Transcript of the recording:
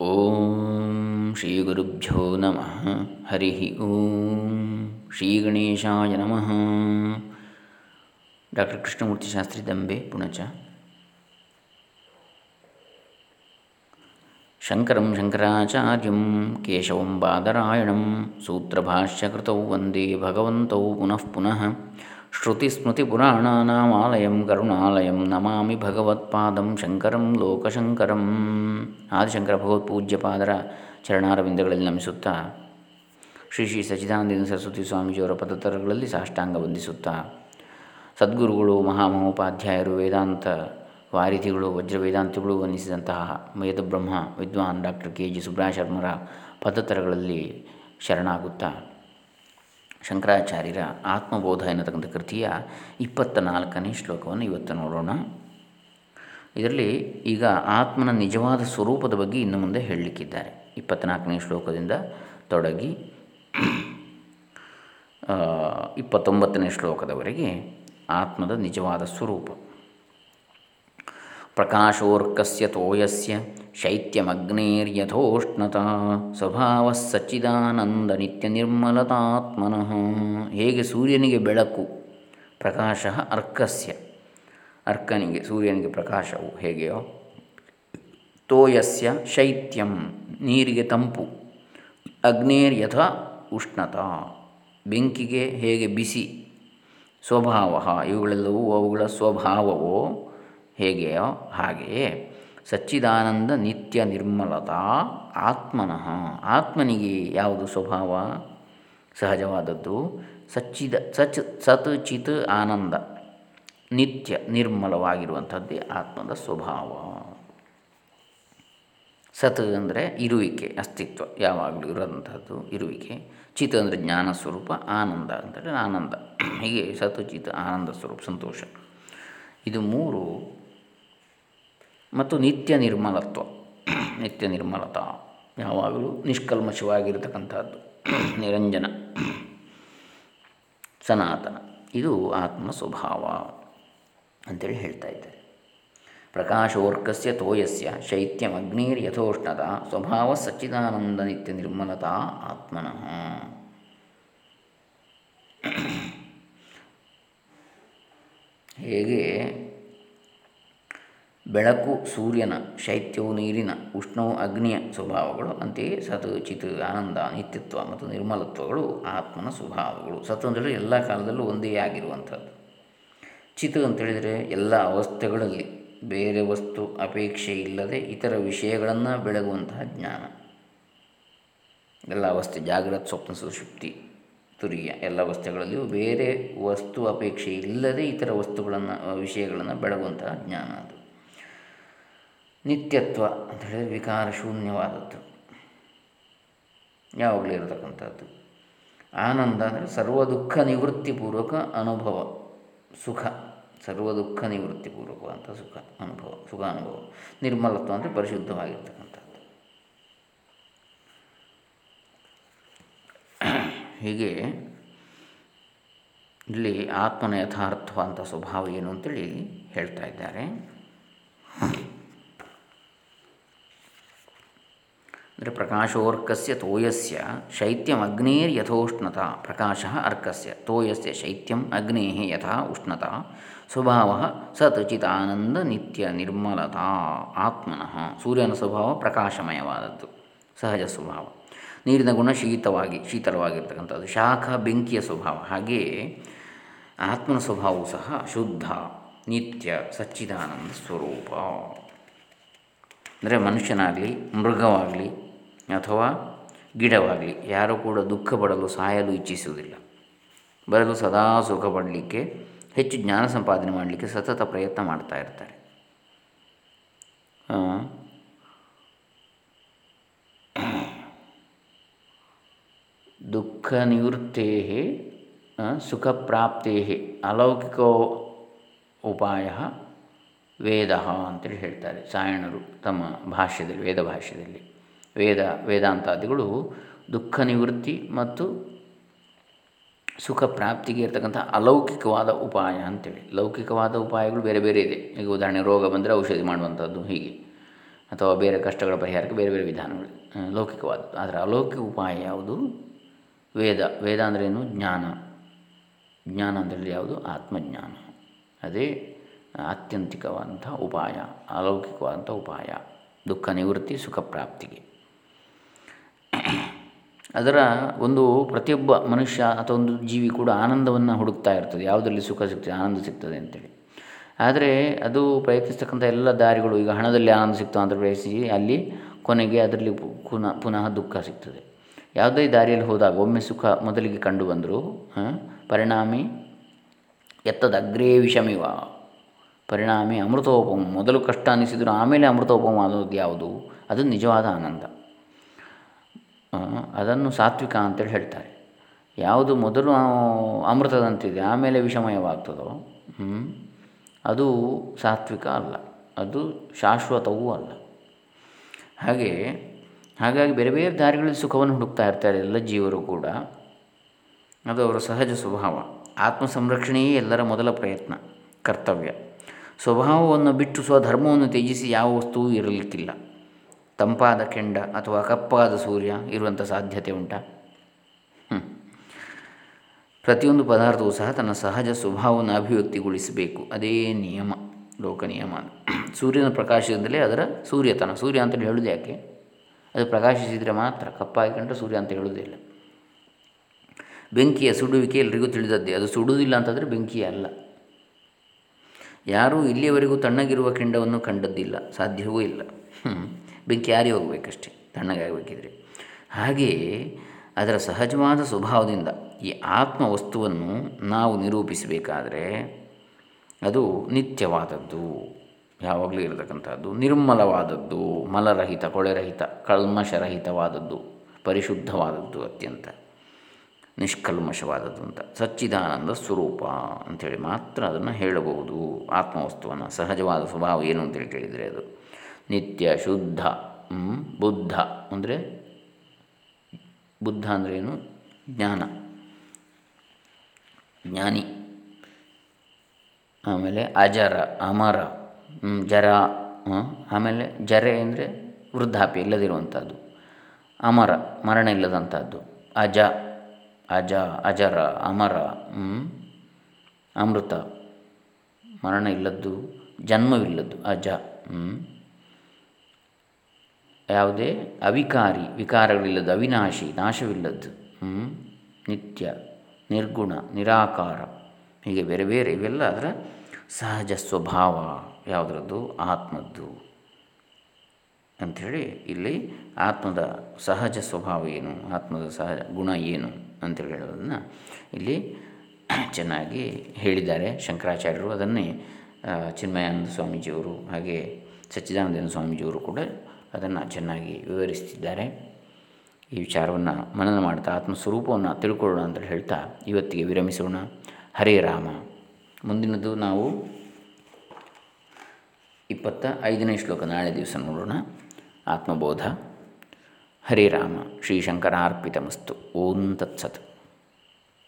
ಓಂ ಶ್ರೀ ಗುರುಭ್ಯೋ ನಮಃ ಹರಿ ಓಂ ಶ್ರೀ ಗಣೇಶಾಯ ನಮಃ ಡಾಕ್ಟರ್ ಕೃಷ್ಣಮೂರ್ತಿ ಶಾಸ್ತ್ರಿ ದಂಬೆ ಪುಣಚ ಶಂಕರಂ ಶಂಕರಾಚಾರ್ಯಂ ಕೇಶವಂ ಬಾದರಾಯಣಂ ಸೂತ್ರಭಾಷ್ಯಕೃತೌ ವಂದೇ ಭಗವಂತೌ ಪುನಃ ಪುನಃ ಶ್ರುತಿಸ್ಮೃತಿಪುರಾಣಾನಾಮಾಲಯಂ ಕರುಣಾಲಯಂ ನಮಾಮಿ ಭಗವತ್ಪಾದಂ ಶಂಕರಂ ಲೋಕಶಂಕರಂ ಆದಿಶಂಕರ ಭಗವತ್ಪೂಜ್ಯಪಾದರ ಚರಣಾರವಿಂದಗಳಲ್ಲಿ ನಮಿಸುತ್ತಾ ಶ್ರೀ ಶ್ರೀ ಸಚ್ಚಿದಾನಂದ ಸರಸ್ವತಿ ಸ್ವಾಮೀಜಿಯವರ ಪದತರಗಳಲ್ಲಿ ಸಾಷ್ಟಾಂಗ ವಂದಿಸುತ್ತಾ, ಸದ್ಗುರುಗಳು, ಮಹಾಮಹೋಪಾಧ್ಯಾಯರು, ವೇದಾಂತ ವಾರಿಧಿಗಳು ವಜ್ರ ವೇದಾಂತಿಗಳು ವಂದಿಸಿದಂತಹ ವೇದಬ್ರಹ್ಮ ವಿದ್ವಾನ್ ಡಾಕ್ಟರ್ ಕೆ ಜಿ ಸುಬ್ರಹ ಶರ್ಮರ ಪದತರಗಳಲ್ಲಿ ಶರಣಾಗುತ್ತಾ ಶಂಕರಾಚಾರ್ಯರ ಆತ್ಮಬೋಧ ಎನ್ನತಕ್ಕಂಥ ಕೃತಿಯ ಇಪ್ಪತ್ತ ನಾಲ್ಕನೇ ಶ್ಲೋಕವನ್ನು ಇವತ್ತು ನೋಡೋಣ. ಇದರಲ್ಲಿ ಈಗ ಆತ್ಮನ ನಿಜವಾದ ಸ್ವರೂಪದ ಬಗ್ಗೆ ಇನ್ನು ಮುಂದೆ ಹೇಳಲಿಕ್ಕಿದ್ದಾರೆ. ಇಪ್ಪತ್ತ್ನಾಲ್ಕನೇ ಶ್ಲೋಕದಿಂದ ತೊಡಗಿ ಇಪ್ಪತ್ತೊಂಬತ್ತನೇ ಶ್ಲೋಕದವರೆಗೆ ಆತ್ಮದ ನಿಜವಾದ ಸ್ವರೂಪ. ಪ್ರಕಾಶೋರ್ಕಸ್ಯ ತೋಯಸ್ಯ ಶೈತ್ಯಮಗ್ನೇರ್ಯಥೋಷ್ಣತಾ ಸ್ವಭಾವ ಸಚ್ಚಿದಾನಂದ ನಿತ್ಯ ನಿರ್ಮಲತಾತ್ಮನಃ ಹೇಗೆ ಸೂರ್ಯನಿಗೆ ಬೆಳಕು, ಪ್ರಕಾಶ ಅರ್ಕಸ್ಯ. ಅರ್ಕನಿಗೆ, ಸೂರ್ಯನಿಗೆ ಪ್ರಕಾಶವು ಹೇಗೆಯೋ. ತೋಯಸ್ಯ ಶೈತ್ಯಂ, ನೀರಿಗೆ ತಂಪು. ಅಗ್ನೇರ್ಯಥ ಉಷ್ಣತಾ. ಬೆಂಕಿಗೆ ಹೇಗೆ ಬಿಸಿ. ಸ್ವಭಾವ ಇವುಗಳೆಲ್ಲವೂ ಅವುಗಳ ಸ್ವಭಾವವೋ. ಹೇಗೆಯೋ ಹಾಗೆಯೇ ಸಚ್ಚಿದಾನಂದ ನಿತ್ಯ ನಿರ್ಮಲತಾ ಆತ್ಮನಃ. ಆತ್ಮನಿಗೆ ಯಾವುದು ಸ್ವಭಾವ? ಸಹಜವಾದದ್ದು ಸಚ್ಚಿದ ಸಚ್ ಸತ್ ಚಿತ್ ಆನಂದ ನಿತ್ಯ ನಿರ್ಮಲವಾಗಿರುವಂಥದ್ದೇ ಆತ್ಮದ ಸ್ವಭಾವ. ಸತ್ ಅಂದರೆ ಇರುವಿಕೆ, ಅಸ್ತಿತ್ವ ಯಾವಾಗಲೂ ಇರೋದಂಥದ್ದು ಇರುವಿಕೆ. ಚಿತ್ ಅಂದರೆ ಜ್ಞಾನ ಸ್ವರೂಪ, ಆನಂದ ಅಂತೇಳಿ ಆನಂದ. ಹೀಗೆ ಸತ್ ಚಿತ್ ಆನಂದ ಸ್ವರೂಪ, ಸಂತೋಷ. ಇದು ಮೂರು ಮತ್ತು ನಿತ್ಯ ನಿರ್ಮಲತ್ವ. ನಿತ್ಯ ನಿರ್ಮಲತ. ಯಾವಾಗಲೂ ನಿಷ್ಕಲ್ಮಶವಾಗಿರತಕ್ಕಂಥದ್ದು. ನಿರಂಜನ. ಸನಾತನ. ಇದು ಆತ್ಮ ಸ್ವಭಾವ ಅಂತೇಳಿ ಹೇಳ್ತಾ ಇದ್ದಾರೆ. ಪ್ರಕಾಶೋರ್ಕಸ್ಯ ತೋಯಸ್ಯ ಶೈತ್ಯಂ ಯಥೋಷ್ಣದ ಸ್ವಭಾವ ಸಚ್ಚಿದಾನಂದ ನಿತ್ಯ ನಿರ್ಮಲತಾ ಆತ್ಮನಃ. ಹೇಗೆ ಬೆಳಕು, ಸೂರ್ಯನ ಶೈತ್ಯವು ನೀರಿನ, ಉಷ್ಣವು ಅಗ್ನಿಯ ಸ್ವಭಾವಗಳು, ಅಂತೆಯೇ ಸತ್, ಚಿತ್, ಆನಂದ, ನಿತ್ಯತ್ವ ಮತ್ತು ನಿರ್ಮಲತ್ವಗಳು, ಆತ್ಮನ ಸ್ವಭಾವಗಳು. ಸತ್ ಅಂತೇಳಿದರೆ ಎಲ್ಲ ಕಾಲದಲ್ಲೂ ಒಂದೇ ಆಗಿರುವಂಥದ್ದು. ಚಿತ್ ಅಂತೇಳಿದರೆ ಎಲ್ಲ ಅವಸ್ಥೆಗಳಲ್ಲಿ ಬೇರೆ ವಸ್ತು ಅಪೇಕ್ಷೆ ಇಲ್ಲದೆ ಇತರ ವಿಷಯಗಳನ್ನು ಬೆಳಗುವಂತಹ ಜ್ಞಾನ. ಎಲ್ಲ ಅವಸ್ಥೆ ಜಾಗ್ರತ್ ಸ್ವಪ್ನ, ಸುಶುಪ್ತಿ, ತುರಿಯ ಎಲ್ಲ ವಸ್ತುಗಳಲ್ಲಿಯೂ ಬೇರೆ ವಸ್ತು ಅಪೇಕ್ಷೆ ಇಲ್ಲದೆ ಇತರ ವಸ್ತುಗಳನ್ನು, ವಿಷಯಗಳನ್ನು ಬೆಳಗುವಂತಹ ಜ್ಞಾನ ಅದು. ನಿತ್ಯತ್ವ ಅಂತ ಹೇಳಿದರೆ ವಿಕಾರ ಶೂನ್ಯವಾದದ್ದು. ಯಾವಾಗಲೂ ಇರತಕ್ಕಂಥದ್ದು. ಆನಂದ ಅಂದರೆ ಸರ್ವ ದುಃಖ ನಿವೃತ್ತಿಪೂರ್ವಕ ಅನುಭವ, ಸುಖ. ಸರ್ವ ದುಃಖ ನಿವೃತ್ತಿಪೂರ್ವಕವಂಥ ಸುಖ, ಅನುಭವ ಸುಖ, ಅನುಭವ. ನಿರ್ಮಲತ್ವ ಅಂದರೆ ಪರಿಶುದ್ಧವಾಗಿರ್ತಕ್ಕಂಥದ್ದು. ಹೀಗೆ ಇಲ್ಲಿ ಆತ್ಮನ ಯಥಾರ್ಥವಾದಂಥ ಸ್ವಭಾವ ಏನು ಅಂತೇಳಿ ಹೇಳ್ತಾ ಇದ್ದಾರೆ. ಅಂದರೆ ಪ್ರಕಾಶೋರ್ಕಸ್ಯ ತೋಯಸ್ಯ ಶೈತ್ಯಂ ಅಗ್ನೇರ್ ಯಥೋಷ್ಣತ. ಪ್ರಕಾಶ ಅರ್ಕಸ್ಯ. ತೋಯಸ್ಯ ಶೈತ್ಯಂ ಅಗ್ನೇ ಯಥಾ ಉಷ್ಣತ. ಸ್ವಭಾವ ಸತ್ ಚಿತಾನಂದ ನಿತ್ಯ ನಿರ್ಮಲತಾ. ಆತ್ಮನಃ ಸೂರ್ಯನ ಸ್ವಭಾವ ಪ್ರಕಾಶಮಯವಾದದ್ದು. ಸಹಜ ಸ್ವಭಾವ. ನೀರಿನ ಗುಣ ಶೀತವಾಗಿ, ಶೀತಲವಾಗಿರ್ತಕ್ಕಂಥದ್ದು. ಶಾಖ, ಬೆಂಕಿಯ ಸ್ವಭಾವ. ಹಾಗೆಯೇ ಆತ್ಮನ ಸ್ವಭಾವವು ಸಹ ಶುದ್ಧ, ನಿತ್ಯ ಸಚ್ಚಿದಾನಂದ ಸ್ವರೂಪ. ಅಂದರೆ ಮನುಷ್ಯನಾಗಲಿ, ಮೃಗವಾಗಲಿ ಅಥವಾ ಗಿಡವಾಗಲಿ, ಯಾರೂ ಕೂಡ ದುಃಖ ಪಡಲು ಸಾಯಲು ಇಚ್ಛಿಸುವುದಿಲ್ಲ. ಬರಲು ಸದಾ ಸುಖ ಪಡಲಿಕ್ಕೆ, ಹೆಚ್ಚು ಜ್ಞಾನ ಸಂಪಾದನೆ ಮಾಡಲಿಕ್ಕೆ ಸತತ ಪ್ರಯತ್ನ ಮಾಡ್ತಾ ಇರ್ತಾರೆ. ದುಃಖ ನಿವೃತ್ತೇ ಸುಖ ಪ್ರಾಪ್ತೇ ಅಲೌಕಿಕ ಉಪಾಯ ವೇದ ಅಂತೇಳಿ ಹೇಳ್ತಾರೆ ಸಾಯಣರು ತಮ್ಮ ಭಾಷ್ಯದಲ್ಲಿ ವೇದ ಭಾಷ್ಯದಲ್ಲಿ ವೇದ, ವೇದಾಂತಾದಿಗಳು ದುಃಖ ನಿವೃತ್ತಿ ಮತ್ತು ಸುಖ ಪ್ರಾಪ್ತಿಗೆ ಇರತಕ್ಕಂಥ ಅಲೌಕಿಕವಾದ ಉಪಾಯ ಅಂತೇಳಿ. ಲೌಕಿಕವಾದ ಉಪಾಯಗಳು ಬೇರೆ ಬೇರೆ ಇದೆ. ಈಗ ಉದಾಹರಣೆ ರೋಗ ಬಂದರೆ ಔಷಧಿ ಮಾಡುವಂಥದ್ದು ಹೀಗೆ. ಅಥವಾ ಬೇರೆ ಕಷ್ಟಗಳ ಪರಿಹಾರಕ್ಕೆ ಬೇರೆ ಬೇರೆ ವಿಧಾನಗಳು. ಲೌಕಿಕವಾದದ್ದು ಆದರೆ ಅಲೌಕಿಕ ಉಪಾಯ ಯಾವುದು? ವೇದ. ವೇದ ಅಂದ್ರೇನು ಜ್ಞಾನ. ಜ್ಞಾನ ಅಂದರೆ ಯಾವುದು? ಆತ್ಮಜ್ಞಾನ. ಅದೇ ಆತ್ಯಂತಿಕವಾದಂಥ ಉಪಾಯ, ಅಲೌಕಿಕವಾದಂಥ ಉಪಾಯ. ದುಃಖ ನಿವೃತ್ತಿ, ಸುಖ ಪ್ರಾಪ್ತಿಗೆ. ಅದರ ಒಂದು ಪ್ರತಿಯೊಬ್ಬ ಮನುಷ್ಯ ಅಥವಾ ಒಂದು ಜೀವಿ ಕೂಡ ಆನಂದವನ್ನು ಹುಡುಕ್ತಾ ಇರ್ತದೆ. ಯಾವುದರಲ್ಲಿ ಸುಖ ಸಿಗ್ತದೆ, ಆನಂದ ಸಿಗ್ತದೆ ಅಂತೇಳಿ. ಆದರೆ ಅದು ಪ್ರಯತ್ನಿಸ್ತಕ್ಕಂಥ ಎಲ್ಲ ದಾರಿಗಳು, ಈಗ ಹಣದಲ್ಲಿ ಆನಂದ ಸಿಗ್ತದೆ ಅಂತ ಪ್ರಯತ್ನಿಸಿ, ಅಲ್ಲಿ ಕೊನೆಗೆ ಅದರಲ್ಲಿ ಪುನಃ ಪುನಃ ದುಃಖ ಸಿಗ್ತದೆ. ಯಾವುದೇ ದಾರಿಯಲ್ಲಿ ಹೋದಾಗ, ಒಮ್ಮೆ ಸುಖ ಮೊದಲಿಗೆ ಕಂಡು ಬಂದರೂ ಪರಿಣಾಮಿ ಎತ್ತದ ಅಗ್ರೇ ವಿಷಮಿವ. ಪರಿಣಾಮಿ ಅಮೃತೋಪಮ. ಮೊದಲು ಕಷ್ಟ ಅನಿಸಿದರೂ, ಆಮೇಲೆ ಅಮೃತೋಪಮ ಅನ್ನೋದು ಯಾವುದು? ಅದು ನಿಜವಾದ ಆನಂದ. ಅದನ್ನು ಸಾತ್ವಿಕ ಅಂತೇಳಿ ಹೇಳ್ತಾರೆ. ಯಾವುದು ಮೊದಲು ಅಮೃತದಂತಿದೆ, ಆಮೇಲೆ ವಿಷಮಯವಾಗ್ತದೋ ಅದು ಸಾತ್ವಿಕ ಅಲ್ಲ, ಅದು ಶಾಶ್ವತವೂ ಅಲ್ಲ. ಹಾಗೆ, ಹಾಗಾಗಿ ಬೇರೆ ಬೇರೆ ದಾರಿಗಳಲ್ಲಿ ಸುಖವನ್ನು ಹುಡುಕ್ತಾ ಇರ್ತಾರೆ ಎಲ್ಲ ಜೀವರು ಕೂಡ. ಅದು ಅವರ ಸಹಜ ಸ್ವಭಾವ. ಆತ್ಮ ಸಂರಕ್ಷಣೆಯೇ ಎಲ್ಲರ ಮೊದಲ ಪ್ರಯತ್ನ, ಕರ್ತವ್ಯ. ಸ್ವಭಾವವನ್ನು ಬಿಟ್ಟು ಸ್ವಧರ್ಮವನ್ನು ತ್ಯಜಿಸಿ ಯಾವ ವಸ್ತುವೂ ಇರಲಿಕ್ಕಿಲ್ಲ. ತಂಪಾದ ಕೆಂಡ ಅಥವಾ ಕಪ್ಪಾದ ಸೂರ್ಯ ಇರುವಂಥ ಸಾಧ್ಯತೆ ಉಂಟ. ಪ್ರತಿಯೊಂದು ಪದಾರ್ಥವೂ ಸಹ ತನ್ನ ಸಹಜ ಸ್ವಭಾವವನ್ನು ಅಭಿವ್ಯಕ್ತಿಗೊಳಿಸಬೇಕು. ಅದೇ ನಿಯಮ, ಲೋಕ ನಿಯಮ ಸೂರ್ಯನ ಪ್ರಕಾಶದಿಂದಲೇ ಅದರ ಸೂರ್ಯತನ, ಸೂರ್ಯ ಅಂತೇಳಿ ಹೇಳೋದು ಯಾಕೆ? ಅದು ಪ್ರಕಾಶಿಸಿದರೆ ಮಾತ್ರ, ಕಪ್ಪಾಗಿ ಕಂಡ್ರೆ ಸೂರ್ಯ ಅಂತ ಹೇಳುವುದಿಲ್ಲ ಬೆಂಕಿಯ ಸುಡುವಿಕೆ ಎಲ್ರಿಗೂ ತಿಳಿದದ್ದೇ. ಅದು ಸುಡುವುದಿಲ್ಲ ಅಂತಂದರೆ ಬೆಂಕಿ ಅಲ್ಲ. ಯಾರೂ ಇಲ್ಲಿಯವರೆಗೂ ತಣ್ಣಗಿರುವ ಕೆಂಡವನ್ನು ಕಂಡದ್ದಿಲ್ಲ. ಸಾಧ್ಯವೂ ಇಲ್ಲ. ಬೆಂಕಿ ಯಾರಿ ಹೋಗಬೇಕಷ್ಟೇ ತಣ್ಣಗಾಗಬೇಕಿದ್ರೆ ಹಾಗೆಯೇ ಅದರ ಸಹಜವಾದ ಸ್ವಭಾವದಿಂದ ಈ ಆತ್ಮ ವಸ್ತುವನ್ನು ನಾವು ನಿರೂಪಿಸಬೇಕಾದರೆ ಅದು ನಿತ್ಯವಾದದ್ದು, ಯಾವಾಗಲೂ ಇರತಕ್ಕಂಥದ್ದು. ನಿರ್ಮಲವಾದದ್ದು, ಮಲರಹಿತ, ಕೊಳೆರಹಿತ, ಕಲ್ಮಶರಹಿತವಾದದ್ದು, ಪರಿಶುದ್ಧವಾದದ್ದು ಅತ್ಯಂತ, ನಿಷ್ಕಲ್ಮಶವಾದದ್ದು ಅಂತ. ಸಚ್ಚಿದಾನಂದ ಸ್ವರೂಪ ಅಂಥೇಳಿ ಮಾತ್ರ ಅದನ್ನು ಹೇಳಬಹುದು. ಆತ್ಮವಸ್ತುವನ್ನು, ಸಹಜವಾದ ಸ್ವಭಾವ ಏನು ಅಂತೇಳಿ ಕೇಳಿದರೆ ಅದು. ನಿತ್ಯ ಶುದ್ಧ ಬುದ್ಧ ಅಂದರೆ ಬುದ್ಧ ಅಂದರೆ ಏನು? ಜ್ಞಾನ. ಜ್ಞಾನಿ. ಆಮೇಲೆ ಅಜರ, ಅಮರ ಜರ ಆಮೇಲೆ ಜರೆ ಅಂದರೆ ವೃದ್ಧಾಪಿ ಇಲ್ಲದಿರುವಂಥದ್ದು ಅಮರ, ಮರಣ ಇಲ್ಲದಂಥದ್ದು ಅಜ ಅಜ, ಅಜರ, ಅಮರ ಅಮೃತ, ಮರಣ ಇಲ್ಲದ್ದು, ಜನ್ಮವಿಲ್ಲದ್ದು, ಅಜ ಯಾವುದೇ ಅವಿಕಾರಿ, ವಿಕಾರಗಳಿಲ್ಲದ್ದು, ಅವಿನಾಶಿ, ನಾಶವಿಲ್ಲದ್ದು. ನಿತ್ಯ, ನಿರ್ಗುಣ, ನಿರಾಕಾರ. ಹೀಗೆ ಬೇರೆ ಬೇರೆ ಇವೆಲ್ಲ ಅದರ ಸಹಜ ಸ್ವಭಾವ ಯಾವುದರದ್ದು? ಆತ್ಮದ್ದು. ಅಂಥೇಳಿ ಇಲ್ಲಿ ಆತ್ಮದ ಸಹಜ ಸ್ವಭಾವ ಏನು? ಆತ್ಮದ ಸಹಜ ಗುಣ ಏನು ಅಂತೇಳಿ ಹೇಳೋದನ್ನು ಇಲ್ಲಿ ಚೆನ್ನಾಗಿ ಹೇಳಿದ್ದಾರೆ. ಶಂಕರಾಚಾರ್ಯರು ಅದನ್ನೇ ಚಿನ್ಮಯಾನಂದ ಸ್ವಾಮೀಜಿಯವರು ಹಾಗೆ ಸಚ್ಚಿದಾನಂದ ಸ್ವಾಮೀಜಿಯವರು ಕೂಡ ಅದನ್ನು ಚೆನ್ನಾಗಿ ವಿವರಿಸ್ತಿದ್ದಾರೆ. ಈ ವಿಚಾರವನ್ನು ಮನನ ಮಾಡ್ತಾ ಆತ್ಮಸ್ವರೂಪವನ್ನು ತಿಳ್ಕೊಳ್ಳೋಣ ಅಂತ ಹೇಳ್ತಾ ಇವತ್ತಿಗೆ ವಿರಮಿಸೋಣ. ಹರೇ ರಾಮ. ಮುಂದಿನದು ನಾವು ಇಪ್ಪತ್ತ ಐದನೇ ಶ್ಲೋಕ ನಾಳೆ ದಿವಸ ನೋಡೋಣ. ಆತ್ಮಬೋಧ. ಹರೇ ರಾಮ. ಶ್ರೀ ಶಂಕರಾರ್ಪಿತಮಸ್ತು ಓಂ ತತ್ಸತ್.